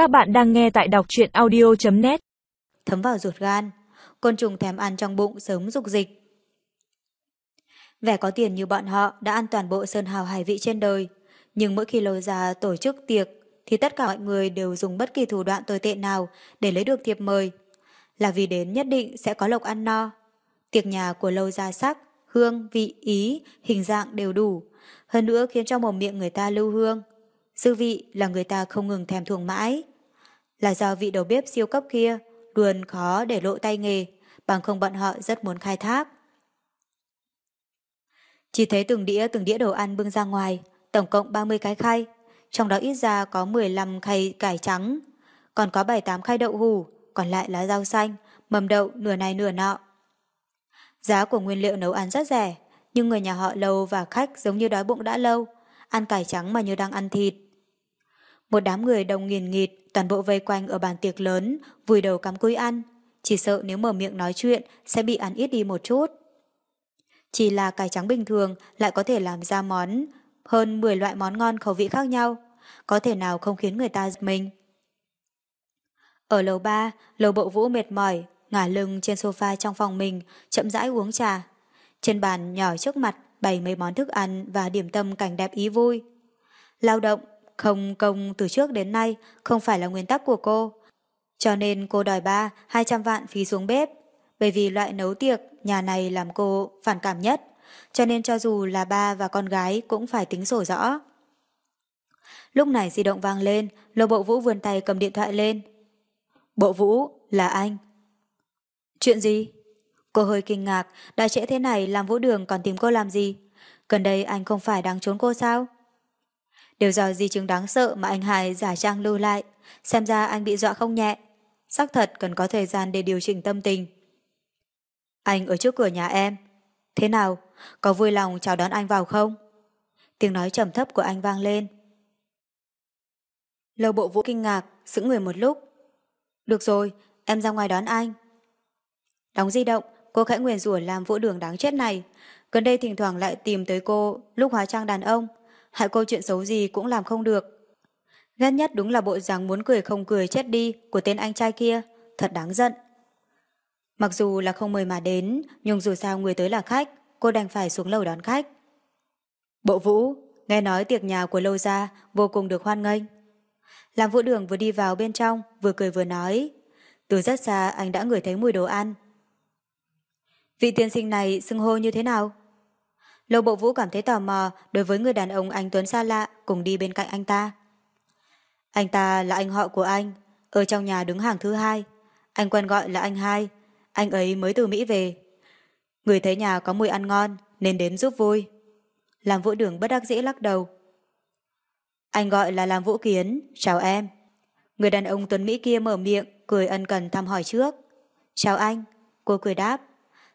Các bạn đang nghe tại đọc truyện audio.net Thấm vào ruột gan, côn trùng thèm ăn trong bụng sớm dục dịch. Vẻ có tiền như bọn họ đã ăn toàn bộ sơn hào hải vị trên đời, nhưng mỗi khi lôi ra tổ chức tiệc thì tất cả mọi người đều dùng bất kỳ thủ đoạn tồi tệ nào để lấy được thiệp mời. Là vì đến nhất định sẽ có lộc ăn no. Tiệc nhà của lâu gia sắc, hương, vị, ý, hình dạng đều đủ, hơn nữa khiến cho mồm miệng người ta lưu hương. Dư vị là người ta không ngừng thèm thuồng mãi. Là do vị đầu bếp siêu cấp kia luôn khó để lộ tay nghề, bằng không bọn họ rất muốn khai thác. Chỉ thấy từng đĩa từng đĩa đồ ăn bưng ra ngoài, tổng cộng 30 cái khay, trong đó ít ra có 15 khay cải trắng, còn có 7-8 khay đậu hủ, còn lại là rau xanh, mầm đậu nửa này nửa nọ. Giá của nguyên liệu nấu ăn rất rẻ, nhưng người nhà họ lâu và khách giống như đói bụng đã lâu, ăn cải trắng mà như đang ăn thịt. Một đám người đông nghiền nghịt, toàn bộ vây quanh ở bàn tiệc lớn, vùi đầu cắm cúi ăn, chỉ sợ nếu mở miệng nói chuyện sẽ bị ăn ít đi một chút. Chỉ là cải trắng bình thường lại có thể làm ra món hơn 10 loại món ngon khẩu vị khác nhau, có thể nào không khiến người ta giật mình. Ở lầu 3, lầu bộ vũ mệt mỏi, ngả lưng trên sofa trong phòng mình, chậm rãi uống trà. Trên bàn nhỏ trước mặt bày mấy món thức ăn và điểm tâm cảnh đẹp ý vui. Lao động, không công từ trước đến nay không phải là nguyên tắc của cô. Cho nên cô đòi ba 200 vạn phí xuống bếp. Bởi vì loại nấu tiệc nhà này làm cô phản cảm nhất. Cho nên cho dù là ba và con gái cũng phải tính sổ rõ. Lúc này di động vang lên, lô bộ vũ vươn tay cầm điện thoại lên. Bộ vũ, là anh. Chuyện gì? Cô hơi kinh ngạc, đã trễ thế này làm vũ đường còn tìm cô làm gì? Gần đây anh không phải đang trốn cô sao? Đều do di chứng đáng sợ mà anh Hải giả trang lưu lại, xem ra anh bị dọa không nhẹ. Xác thật cần có thời gian để điều chỉnh tâm tình. Anh ở trước cửa nhà em. Thế nào? Có vui lòng chào đón anh vào không? Tiếng nói trầm thấp của anh vang lên. Lâu bộ vũ kinh ngạc, sững người một lúc. Được rồi, em ra ngoài đón anh. Đóng di động, cô khẽ nguyền rủa làm vũ đường đáng chết này. Gần đây thỉnh thoảng lại tìm tới cô lúc hóa trang đàn ông. Hại cô chuyện xấu gì cũng làm không được. Ghét nhất đúng là bộ dáng muốn cười không cười chết đi của tên anh trai kia. Thật đáng giận. Mặc dù là không mời mà đến, nhưng dù sao người tới là khách, cô đành phải xuống lầu đón khách. Bộ vũ, nghe nói tiệc nhà của lâu gia vô cùng được hoan nghênh. Làm vũ đường vừa đi vào bên trong, vừa cười vừa nói. Từ rất xa anh đã ngửi thấy mùi đồ ăn. Vị tiên sinh này xưng hô như thế nào? Lầu bộ vũ cảm thấy tò mò đối với người đàn ông anh Tuấn xa lạ cùng đi bên cạnh anh ta. Anh ta là anh họ của anh, ở trong nhà đứng hàng thứ hai. Anh quen gọi là anh hai, anh ấy mới từ Mỹ về. Người thấy nhà có mùi ăn ngon nên đến giúp vui. Làm vũ đường bất đắc dĩ lắc đầu. Anh gọi là làm vũ kiến, chào em. Người đàn ông Tuấn Mỹ kia mở miệng, cười ân cần thăm hỏi trước. Chào anh, cô cười đáp.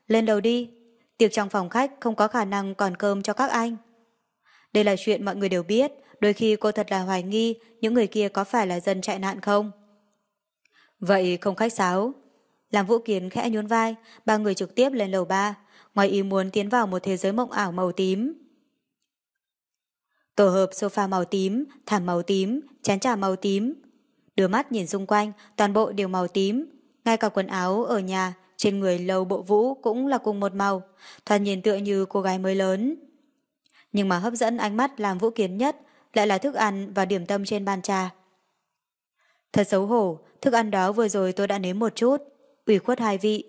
Lên đầu đi, tiệc trong phòng khách không có khả năng còn cơm cho các anh. Đây là chuyện mọi người đều biết, đôi khi cô thật là hoài nghi những người kia có phải là dân chạy nạn không. Vậy không khách sáo. Làm vũ kiến khẽ nhún vai, ba người trực tiếp lên lầu ba, ngoài ý muốn tiến vào một thế giới mộng ảo màu tím. Tổ hợp sofa màu tím, thảm màu tím, chén trà màu tím. Đưa mắt nhìn xung quanh, toàn bộ đều màu tím. Ngay cả quần áo ở nhà trên người lâu bộ vũ cũng là cùng một màu, thoạt nhìn tựa như cô gái mới lớn. Nhưng mà hấp dẫn ánh mắt làm vũ kiến nhất lại là thức ăn và điểm tâm trên bàn trà. Thật xấu hổ, thức ăn đó vừa rồi tôi đã nếm một chút, ủy khuất hai vị.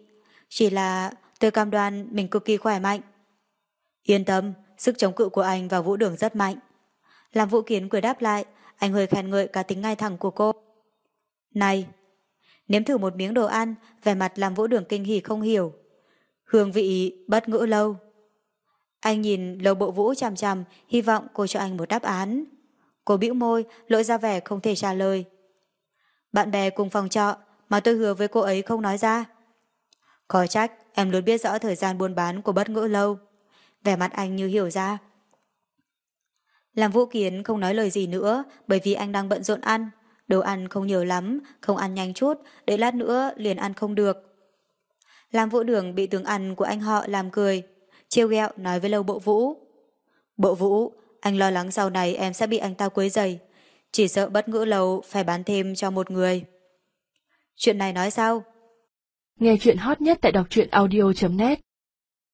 Chỉ là tôi cam đoan mình cực kỳ khỏe mạnh. Yên tâm, sức chống cự của anh vào vũ đường rất mạnh. Làm vũ kiến cười đáp lại, anh hơi khen ngợi cả tính ngay thẳng của cô. Này, nếm thử một miếng đồ ăn, vẻ mặt làm vũ đường kinh hỉ không hiểu. Hương vị bất ngữ lâu. Anh nhìn lầu bộ vũ chằm chằm, hy vọng cô cho anh một đáp án. Cô bĩu môi, lỗi ra vẻ không thể trả lời. Bạn bè cùng phòng trọ, mà tôi hứa với cô ấy không nói ra. Khó trách, em luôn biết rõ thời gian buôn bán của bất ngữ lâu. Vẻ mặt anh như hiểu ra. Làm vũ kiến không nói lời gì nữa bởi vì anh đang bận rộn ăn. Đồ ăn không nhiều lắm, không ăn nhanh chút, để lát nữa liền ăn không được. Làm vũ đường bị tướng ăn của anh họ làm cười. Chiêu ghẹo nói với lâu bộ vũ. Bộ vũ, anh lo lắng sau này em sẽ bị anh ta quấy dày. chỉ sợ bất ngữ lâu phải bán thêm cho một người. Chuyện này nói sao? Nghe chuyện hot nhất tại đọc truyện audio.net